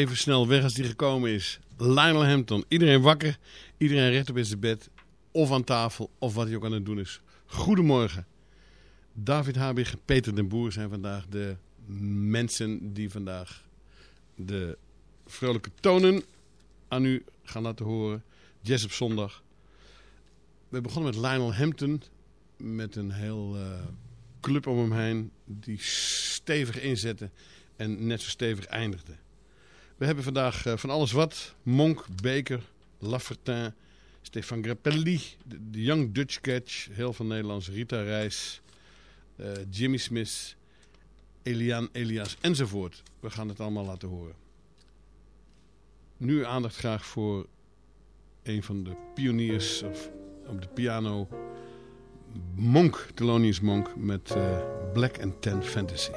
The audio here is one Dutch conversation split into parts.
Even snel weg als die gekomen is. Lionel Hampton. Iedereen wakker, iedereen recht op in zijn bed. Of aan tafel, of wat hij ook aan het doen is. Goedemorgen. David Habig, Peter den Boer zijn vandaag de mensen die vandaag de vrolijke tonen aan u gaan laten horen. Jazz op zondag. We begonnen met Lionel Hampton. Met een heel eh, club om hem heen. Die stevig inzette en net zo stevig eindigde. We hebben vandaag eh, van alles wat. Monk, Baker, Laffertin, Stefan Grappelli, de, Young Dutch Catch, heel van Nederlands, Rita Reis, eh, Jimmy Smith, Elian Elias enzovoort. We gaan het allemaal laten horen. Nu aandacht graag voor een van de pioniers op de piano, Monk, Thelonious Monk, met eh, Black and Tan Fantasy.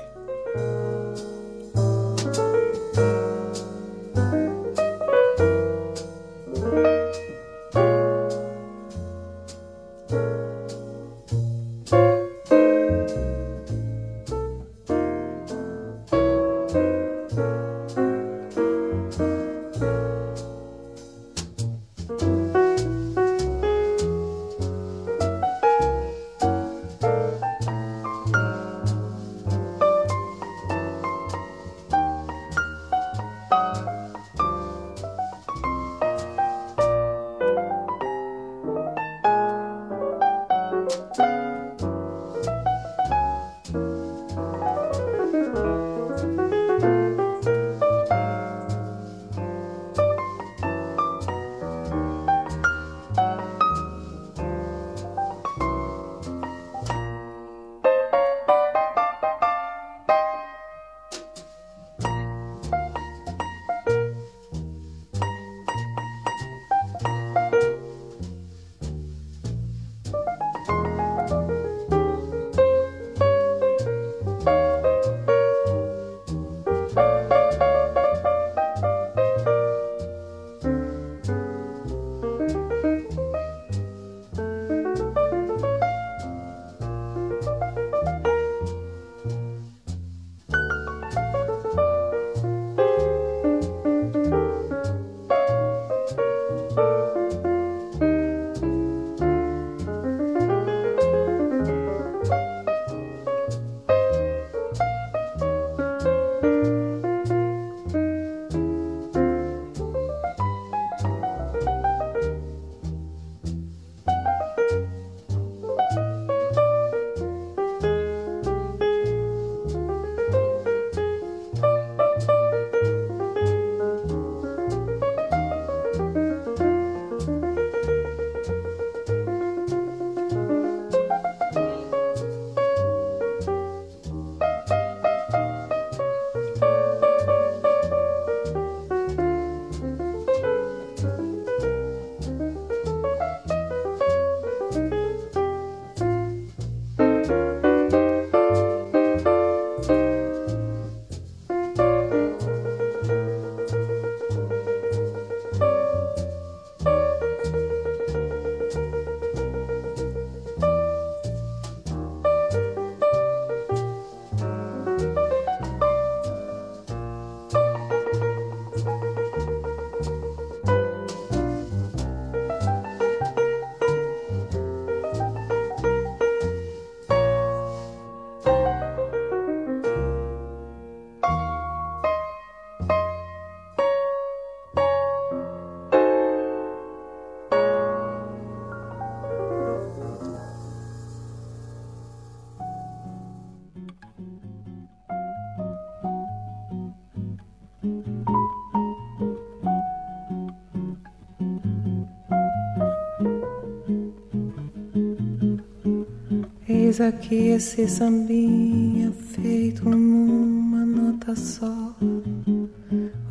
Eis aqui esse sambinha feito numa nota só.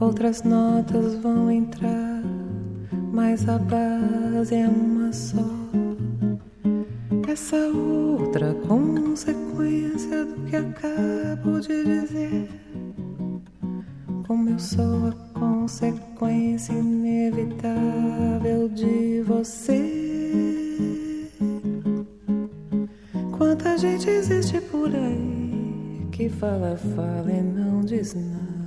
Outras notas vão entrar, mas a base é uma só. Essa outra consequência do que acabo de dizer. Como eu sou a consequência fala, fala e não diz nada.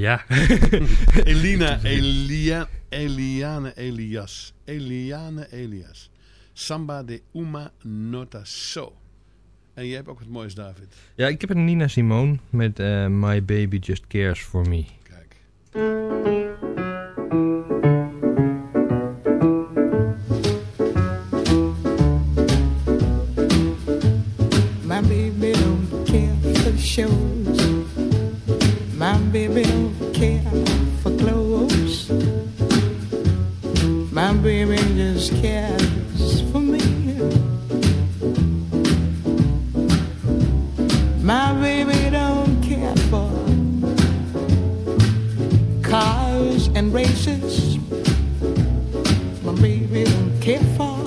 Ja. Elina, Elia, Eliane Elias. Eliane Elias. Samba de Uma Nota So. En jij hebt ook het moois, David. Ja, ik heb een Nina Simone met eh, My Baby Just Cares For Me. Kijk. my baby don't care for.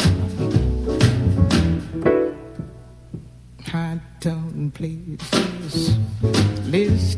High town places, let's.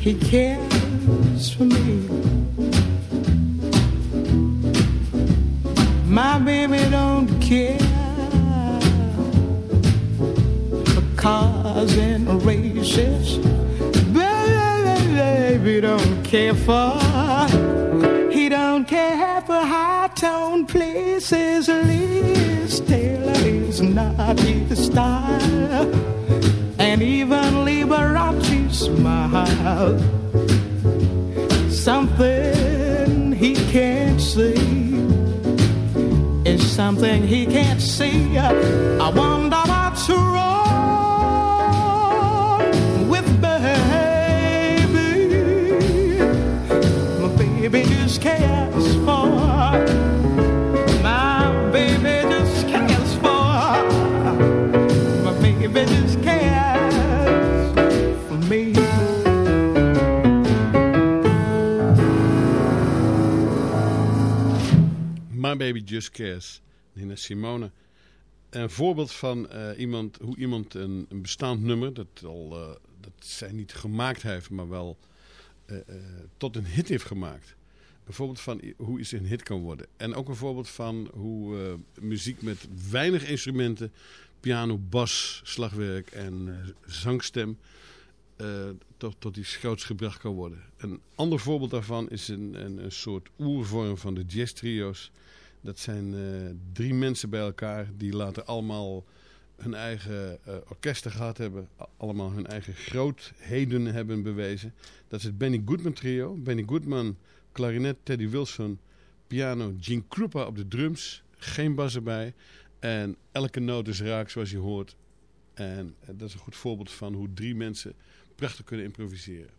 He cares for me. My baby don't care for cars and races. Baby don't care for. He don't care for high tone places. Liz Taylor is not his style and even Liberace smile. Something he can't see is something he can't see. I wonder what's wrong with baby. My baby just cares Baby Just Cares, Nina Simone. Een voorbeeld van eh, iemand, hoe iemand een, een bestaand nummer, dat, al, eh, dat zij niet gemaakt heeft, maar wel eh, tot een hit heeft gemaakt. Een voorbeeld van hoe iets een hit kan worden. En ook een voorbeeld van hoe muziek met weinig instrumenten, piano, bas, slagwerk en zangstem, tot, tot iets groots gebracht kan worden. Een ander voorbeeld daarvan is een, een, een soort oervorm van de jazz trio's. Dat zijn eh, drie mensen bij elkaar die later allemaal hun eigen eh, orkesten gehad hebben. Allemaal hun eigen grootheden hebben bewezen. Dat is het Benny Goodman trio. Benny Goodman, klarinet, Teddy Wilson, piano, Gene Krupa op de drums. Geen bas erbij. En elke noot is raak zoals je hoort. En eh, dat is een goed voorbeeld van hoe drie mensen prachtig kunnen improviseren.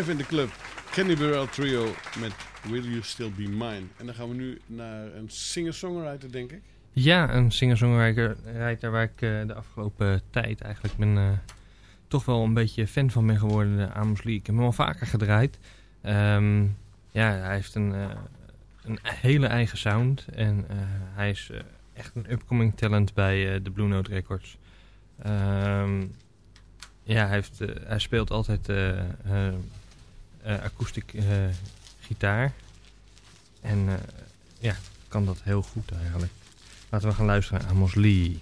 Live in de club. Kenny Burrell Trio met Will You Still Be Mine. En dan gaan we nu naar een singer-songwriter, denk ik. Ja, een singer-songwriter waar ik eh, de afgelopen tijd eigenlijk ben, eh, toch wel een beetje fan van ben geworden. De Amos Lee. Ik heb hem al vaker gedraaid. Ehm, ja, hij heeft een, eh, een hele eigen sound. En hij is echt een upcoming talent bij de Blue Note Records. Ehm, ja, hij, heeft, hij speelt altijd akoestiek eh, gitaar. En eh, ja, kan dat heel goed eigenlijk. Laten we gaan luisteren naar Amos Lee.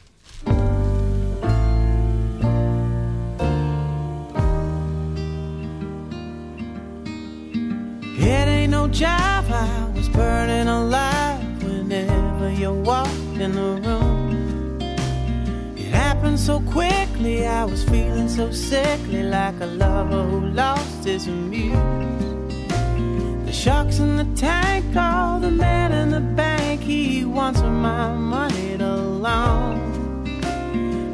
It ain't no job, I was burning alive whenever you walked in the so quickly, I was feeling so sickly, like a lover who lost his muse. The sharks in the tank call the man in the bank, he wants my money to loan.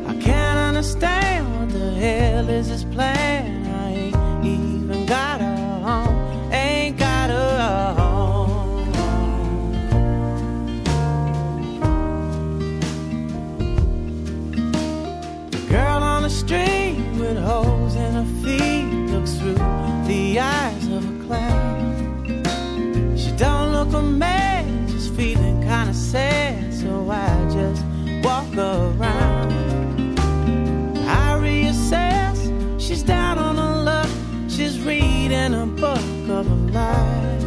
I can't understand what the hell is his plan. I ain't even got a eyes of a clown. She don't look a man, she's feeling kinda sad, so I just walk around. I reassess, she's down on her luck, she's reading a book of her lies.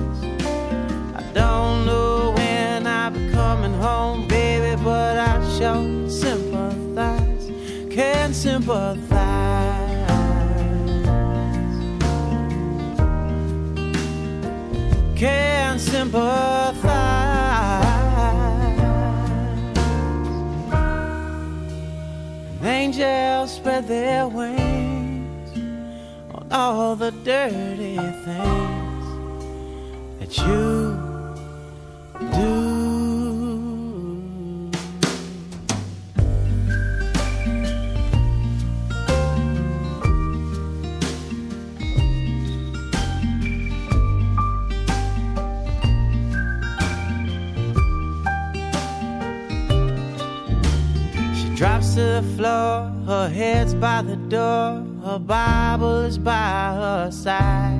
I don't know when I'll be coming home, baby, but I sure sympathize, can sympathize. Can sympathize. Angels spread their wings on all the dirty things that you the floor, her head's by the door, her Bible is by her side.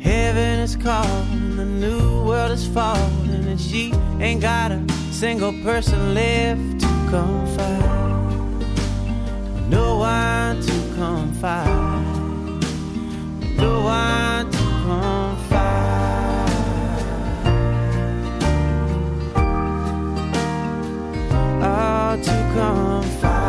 Heaven is calling, the new world is falling, and she ain't got a single person left to confide. No one to confide. No one come far.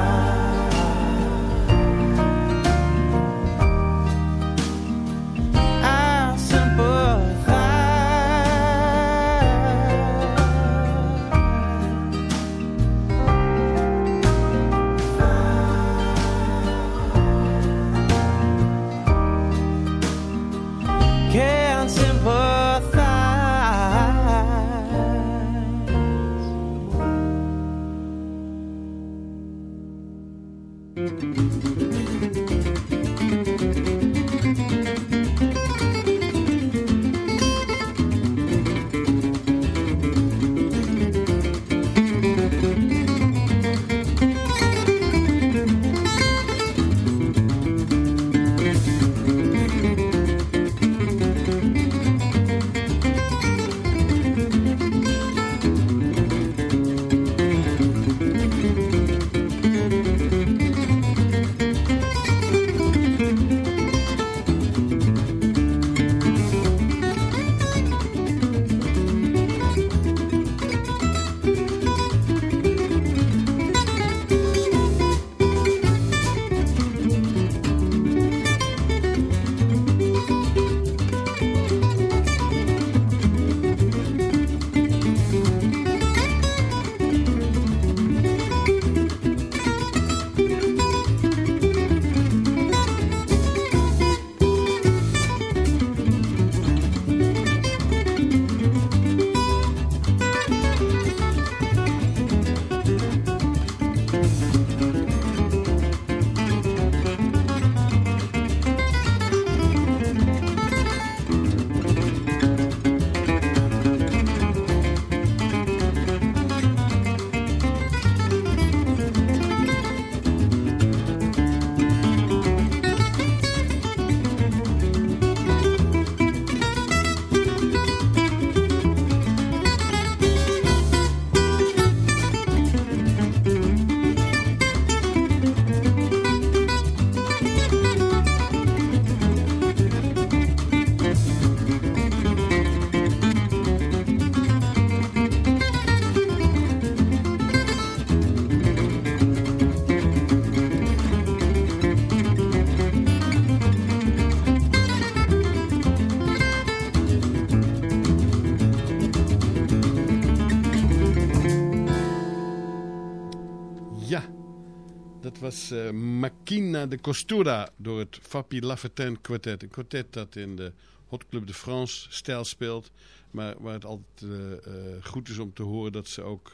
Was eh Machina de Costura door het Fabi Lafontaine Quartet. Een kwartet dat in de Hot Club de France stijl speelt. Maar waar het altijd eh, eh, goed is om te horen dat ze ook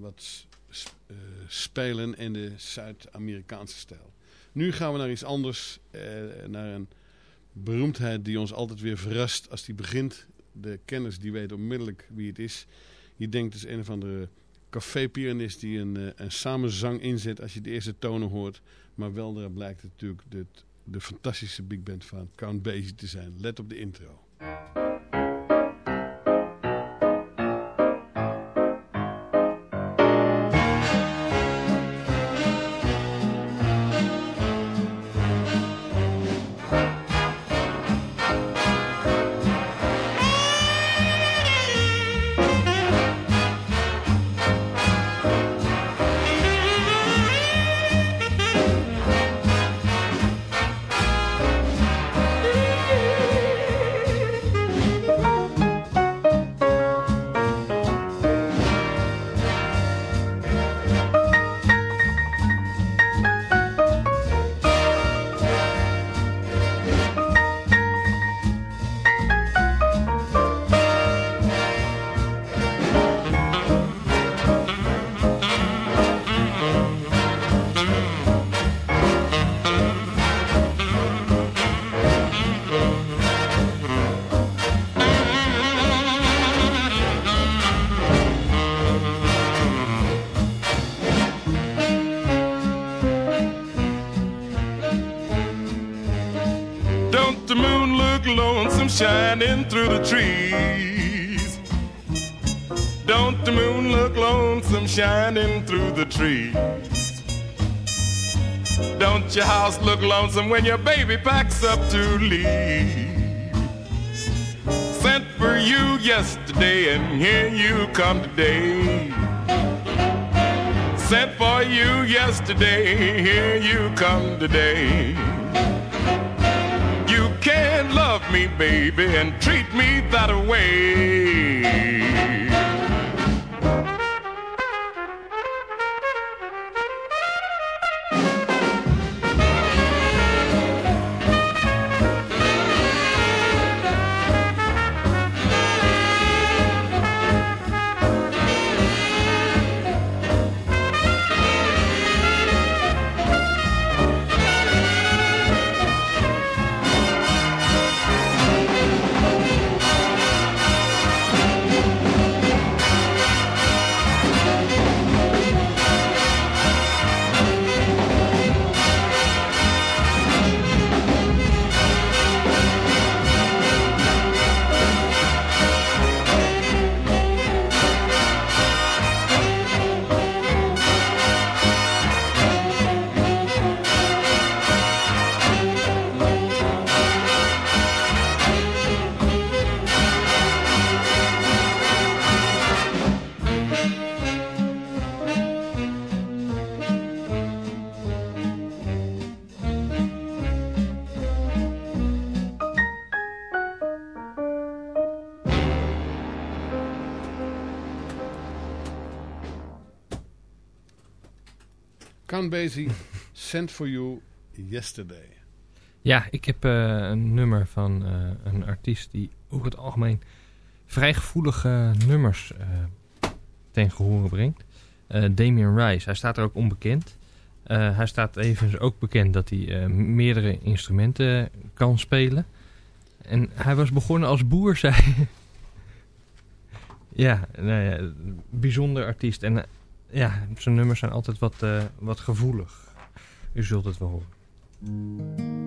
wat spelen in de Zuid-Amerikaanse stijl. Nu gaan we naar iets anders. naar een beroemdheid die ons altijd weer verrast als die begint. De kenners die weten onmiddellijk wie het is. Je denkt is een of andere café-pianist die een, eh, een samenzang inzet als je de eerste tonen hoort. Maar wel daar blijkt natuurlijk de, de fantastische big band van Count Basie te zijn. Let op de intro. Shining through the trees? Don't the moon look lonesome shining through the trees? Don't your house look lonesome when your baby packs up to leave? Sent for you yesterday and here you come today. Sent for you yesterday, here you come today. Can't love me, baby, and treat me that way. Basie, Sent For You Yesterday. Ja, ik heb eh, een nummer van eh, een artiest die over het algemeen vrij gevoelige nummers eh ten gehore brengt. Damien Rice, hij staat er ook onbekend. Hij staat even ook bekend dat hij meerdere instrumenten kan spelen. En hij was begonnen als boer, zei. Ja, nou ja, bijzonder artiest. En ja, zijn nummers zijn altijd wat, eh, wat gevoelig. U zult het wel horen.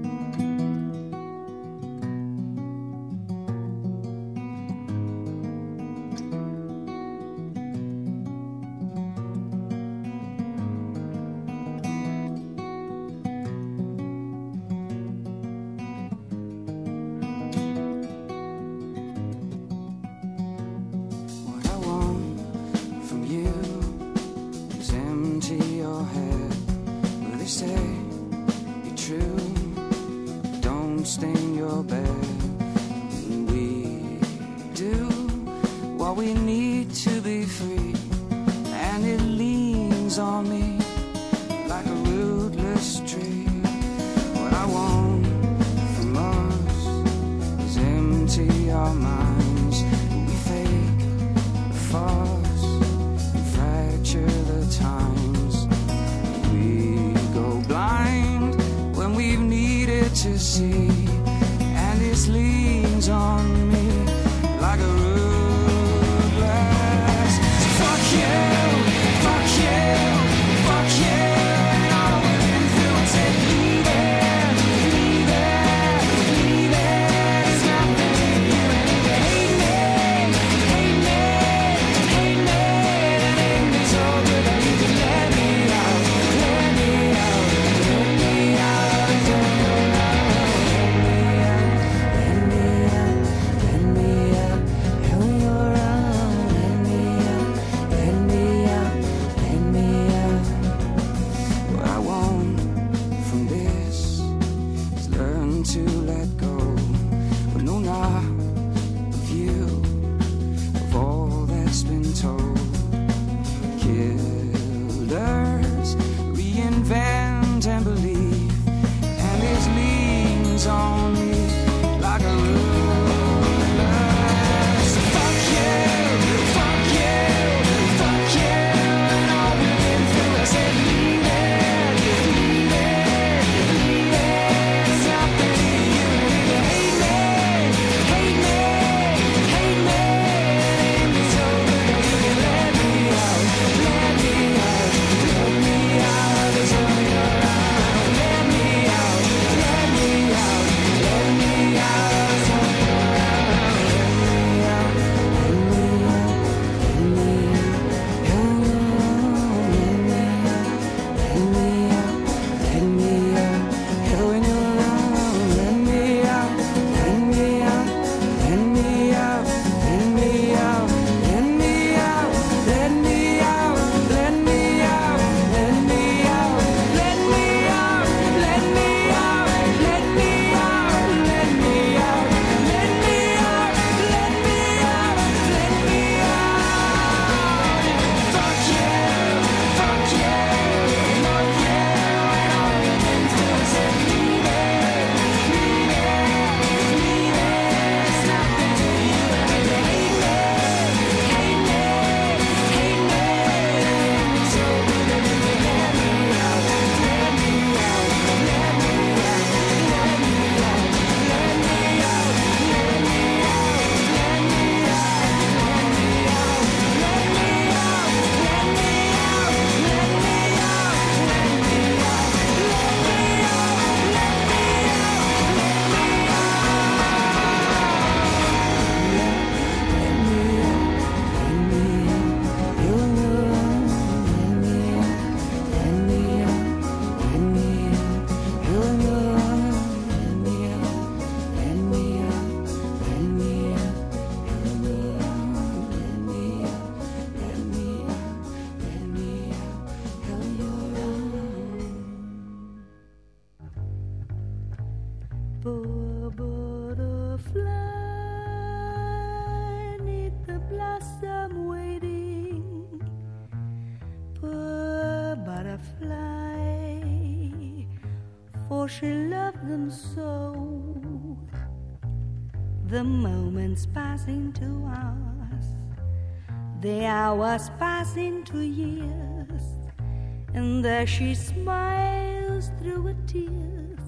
There she smiles through her tears.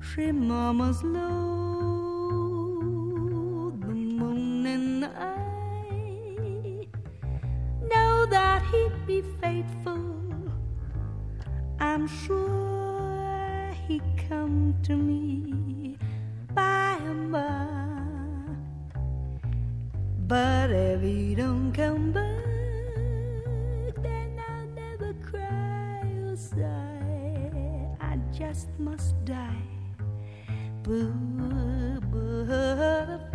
She murmurs low, the moon and I know that he'd be faithful. I'm sure he come to me by and by. But if he don't come back, sigh. I just must die. Boo, butterfly.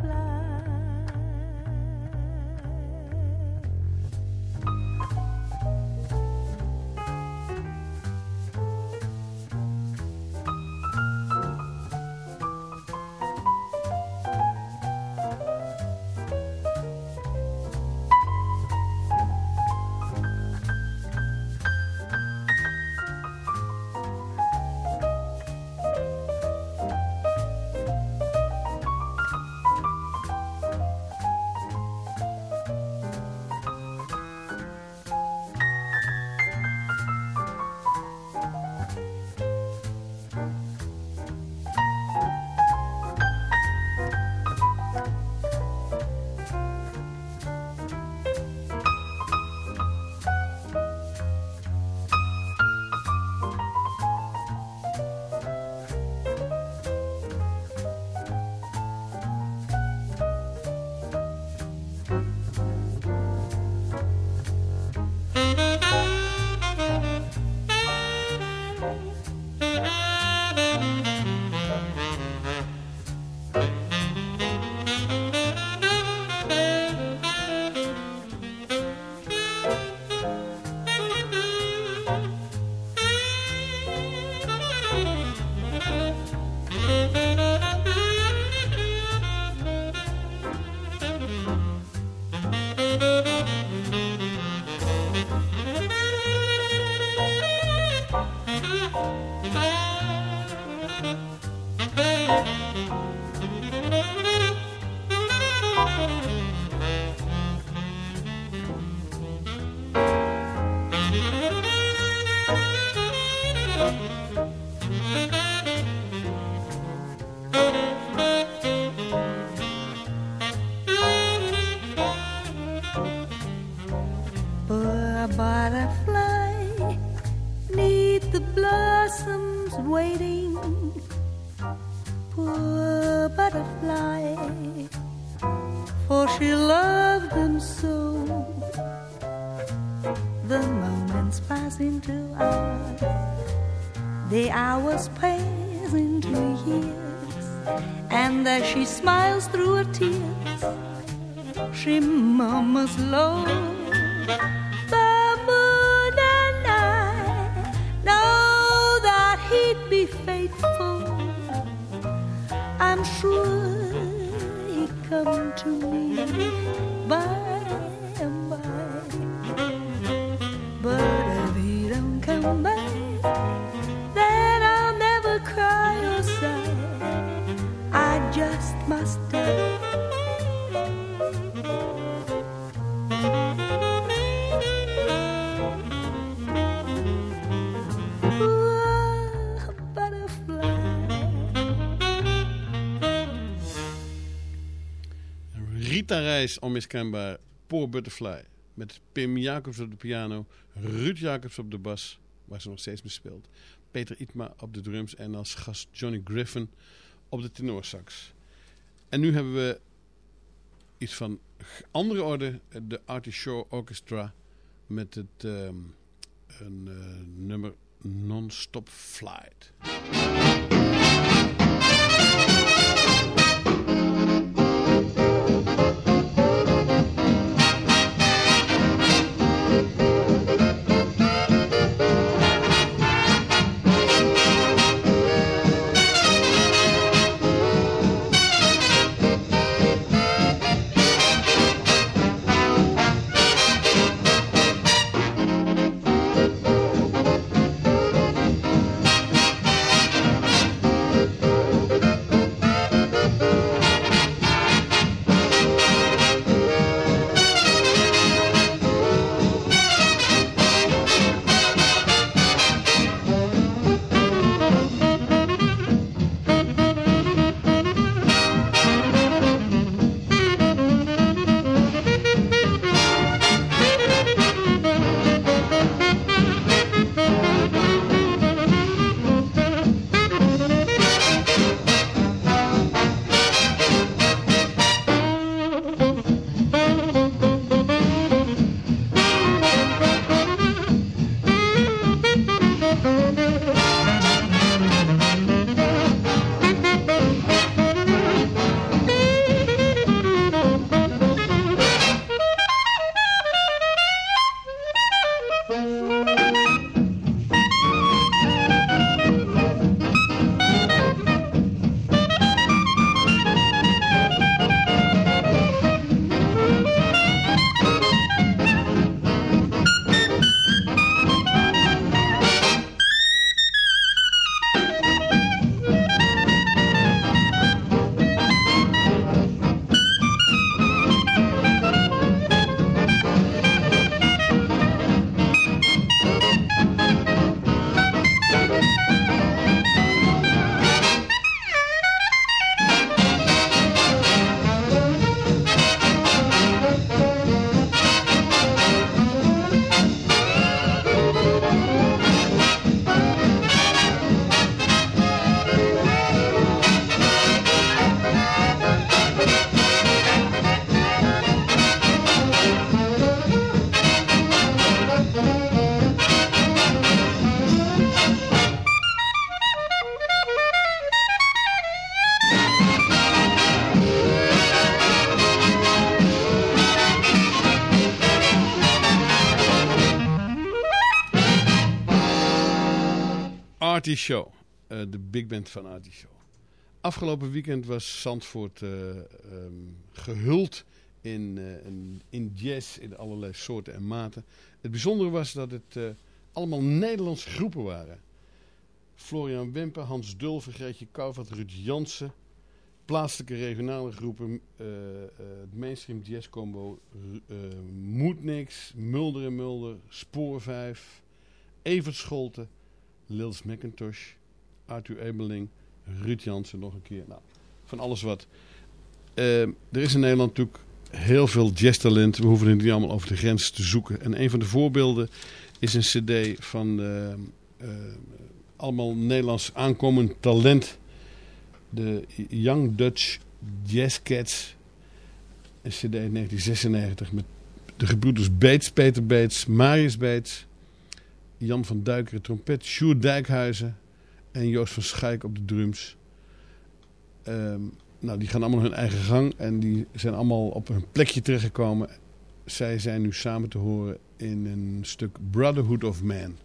Reis, onmiskenbaar. Poor Butterfly. Met Pim Jacobs op de piano. Ruud Jacobs op de bas, waar ze nog steeds mee speelt. Peter Itma op de drums en als gast Johnny Griffin op de tenorsax. En nu hebben we iets van andere orde. De Artie Shaw Orchestra met het ehm, een eh, nummer Non-Stop Flight. Artie Show. Eh, de big band van Artie Show. Afgelopen weekend was Zandvoort eh, ehm, gehuld in, eh, in, in jazz in allerlei soorten en maten. Het bijzondere was dat het allemaal Nederlandse groepen waren. Florian Wempe, Hans Dulver, Greetje Kouwvat, Ruud Jansen. Plaatselijke regionale groepen, het mainstream jazz combo, Moedniks, Mulder en Mulder, Spoor 5, Evert Scholten, Lils McIntosh, Arthur Ebeling, Ruud Jansen nog een keer. Nou, van alles wat. Eh, er is in Nederland natuurlijk heel veel jazztalent. We hoeven het niet allemaal over de grens te zoeken. En een van de voorbeelden is een cd van eh, eh, allemaal Nederlands aankomend talent. De Young Dutch Jazz Cats. Een cd uit 1996 met de gebroeders Beets, Peter Beets, Marius Beets, Jan van Duikeren trompet, Sjoerd Dijkhuizen en Joost van Schaik op de drums. Ehm, nou, die gaan allemaal hun eigen gang en die zijn allemaal op hun plekje terechtgekomen. Zij zijn nu samen te horen in een stuk Brotherhood of Man.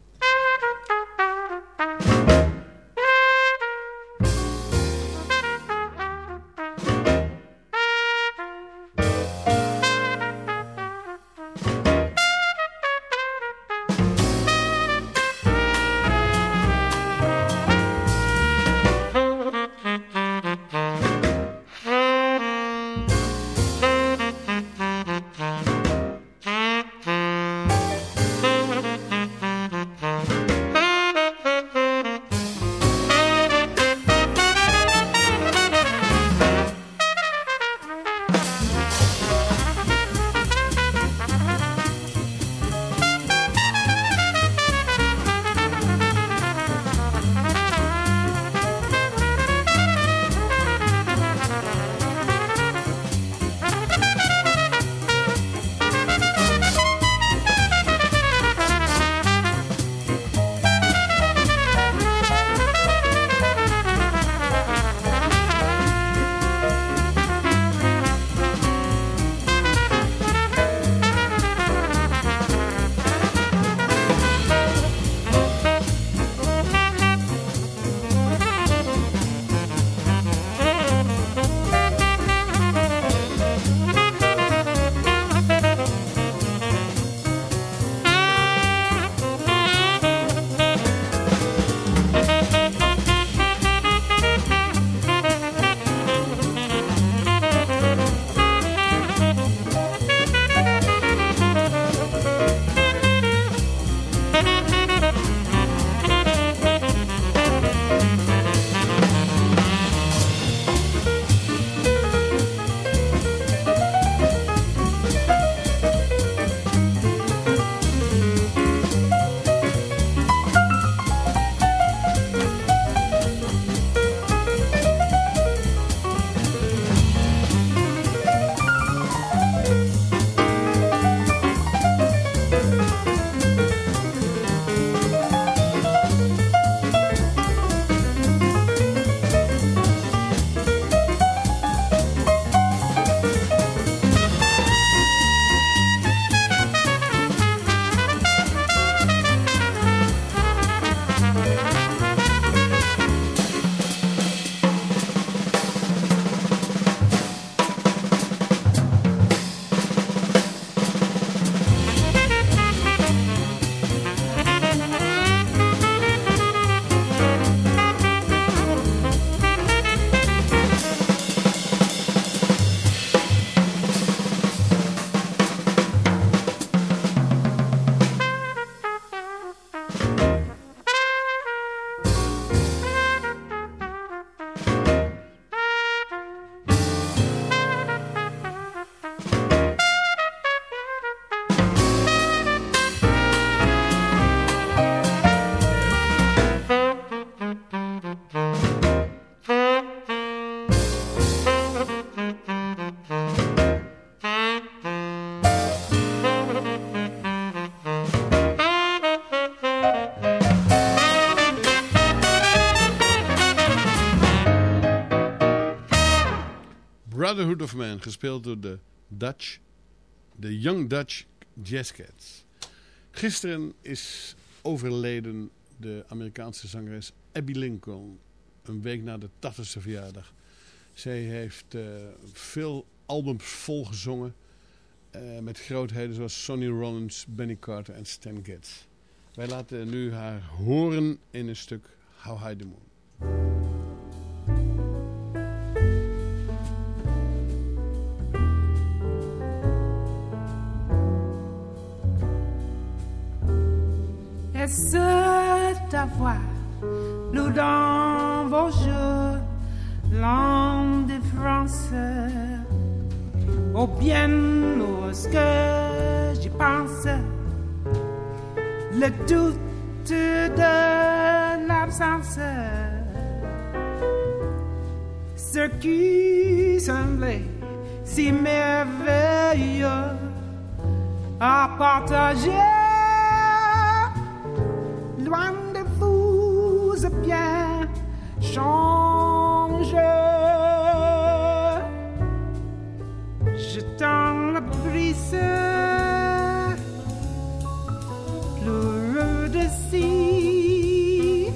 Of Man, gespeeld door de Dutch, de Young Dutch Jazz Cats. Gisteren is overleden de Amerikaanse zangeres Abby Lincoln. Een week na de 80ste verjaardag. Zij heeft eh, veel albums volgezongen. eh met grootheden zoals Sonny Rollins, Benny Carter en Stan Getz. Wij laten nu haar horen in een stuk How High the Moon. Est-ce ta voix, nous dans vos jeux, langue de France, ou bien ce que j'y pense, le doute de l'absence, ce qui semblait si merveilleux à partager loin de vous bien changer. Je t'en la brise, pleureux de si,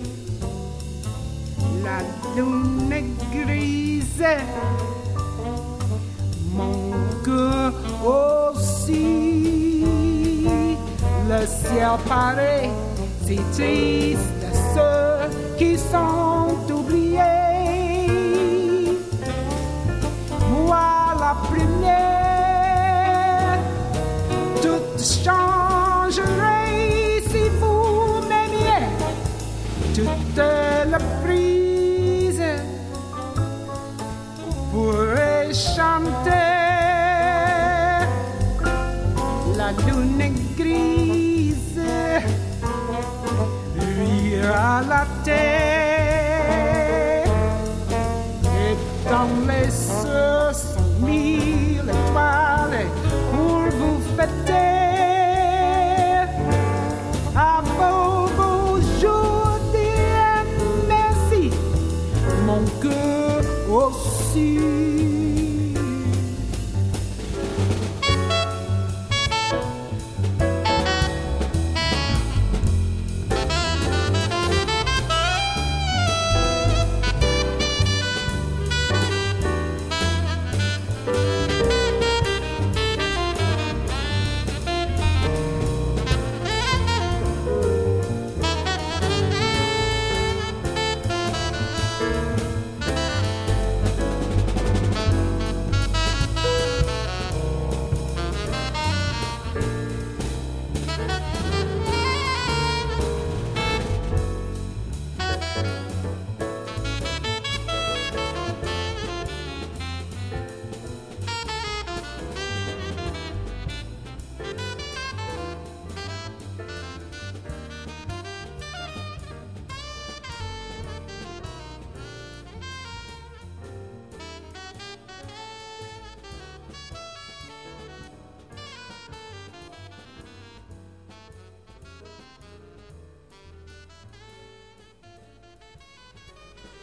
la lune est grise, mon cœur aussi, le ciel paraît si triste ceux qui sont oubliés. Moi, la première, tout changerait terre. Et dans les cieux sont mille étoiles pour vous fêter. À vos beaux jours, dire merci, mon cœur aussi.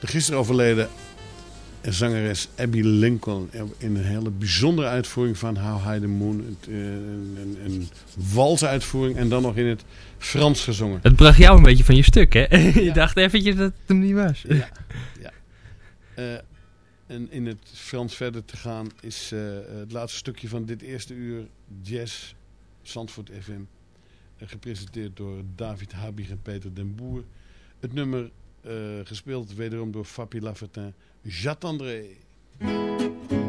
De gisteren overleden zangeres Abby Lincoln in een hele bijzondere uitvoering van How High the Moon. Eh, Een, een, een walsuitvoering en dan nog in het Frans gezongen. Het bracht jou een beetje van je stuk, hè? je Ja. dacht eventjes dat het hem niet was. Ja, ja. Eh, en in het Frans verder te gaan is eh, het laatste stukje van dit eerste uur Jazz Zandvoort FM. gepresenteerd door David Habig en Peter den Boer. Het nummer gespeeld wederom door Fabi Lafertin. J'attendrai. zover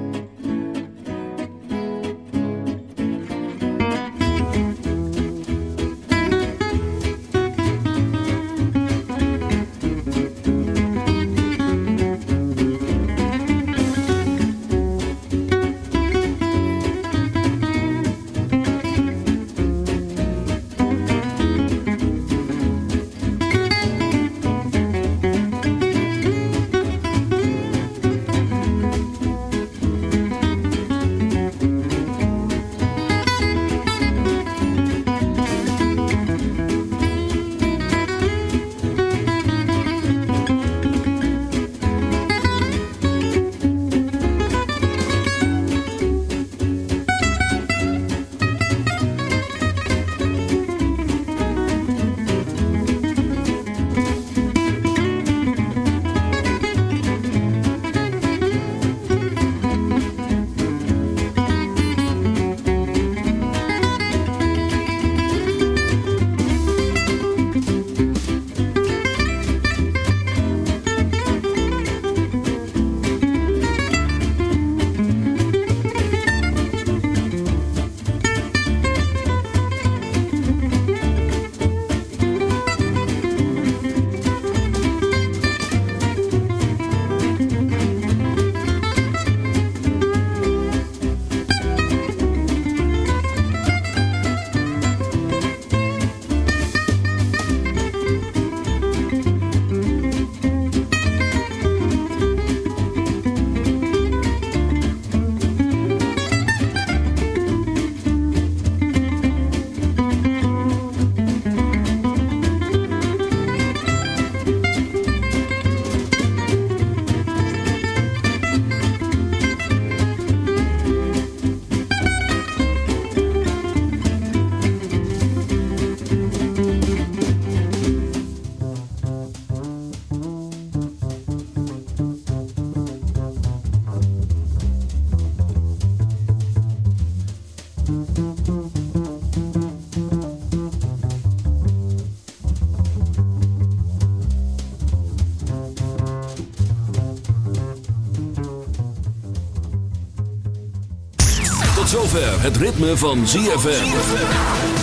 het ritme van ZFM.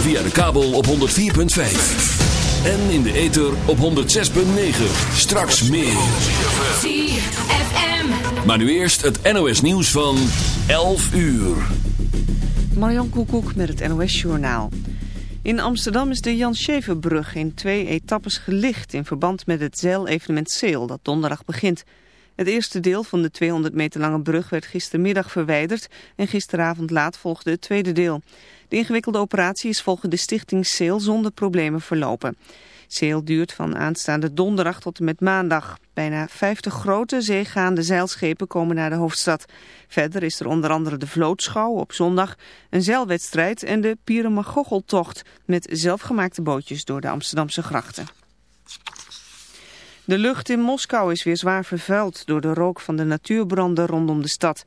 Via de kabel op 104.5. En in de ether op 106.9. Straks meer. ZFM. Maar nu eerst het NOS nieuws van 11 uur. Marjan Koekoek met het NOS Journaal. In Amsterdam is de Jan Scheverbrug in twee etappes gelicht... in verband met het zeilevenement Sail dat donderdag begint. Het eerste deel van de 200 meter lange brug werd gistermiddag verwijderd... en gisteravond laat volgde het tweede deel. De ingewikkelde operatie is volgens de stichting Sail zonder problemen verlopen. Sail duurt van aanstaande donderdag tot en met maandag. Bijna 50 grote zeegaande zeilschepen komen naar de hoofdstad. Verder is er onder andere de vlootschouw op zondag, een zeilwedstrijd en de Pieremagoggeltocht met zelfgemaakte bootjes door de Amsterdamse grachten. De lucht in Moskou is weer zwaar vervuild door de rook van de natuurbranden rondom de stad.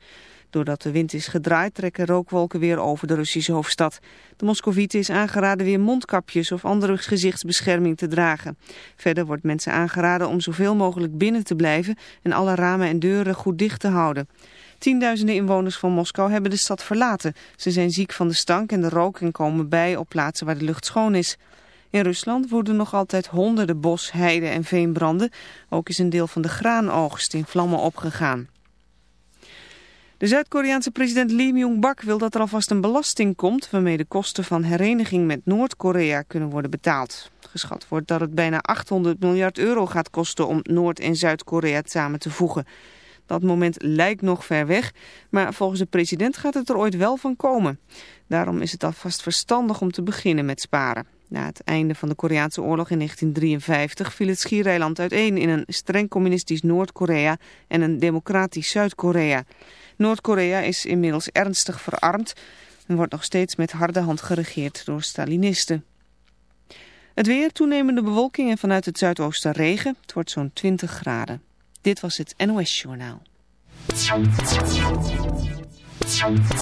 Doordat de wind is gedraaid trekken rookwolken weer over de Russische hoofdstad. De Moscovieten is aangeraden weer mondkapjes of andere gezichtsbescherming te dragen. Verder wordt mensen aangeraden om zoveel mogelijk binnen te blijven en alle ramen en deuren goed dicht te houden. Tienduizenden inwoners van Moskou hebben de stad verlaten. Ze zijn ziek van de stank en de rook en komen bij op plaatsen waar de lucht schoon is. In Rusland worden nog altijd honderden bos, heide en veenbranden. Ook is een deel van de graanoogst in vlammen opgegaan. De Zuid-Koreaanse president Lee Myung-bak wil dat er alvast een belasting komt... waarmee de kosten van hereniging met Noord-Korea kunnen worden betaald. Geschat wordt dat het bijna 800 miljard euro gaat kosten om Noord- en Zuid-Korea samen te voegen. Dat moment lijkt nog ver weg, maar volgens de president gaat het er ooit wel van komen. Daarom is het alvast verstandig om te beginnen met sparen. Na het einde van de Koreaanse oorlog in 1953 viel het schiereiland uiteen in een streng communistisch Noord-Korea en een democratisch Zuid-Korea. Noord-Korea is inmiddels ernstig verarmd en wordt nog steeds met harde hand geregeerd door Stalinisten. Het weer, toenemende bewolking en vanuit het zuidoosten regen. Het wordt zo'n 20 graden. Dit was het NOS Journaal.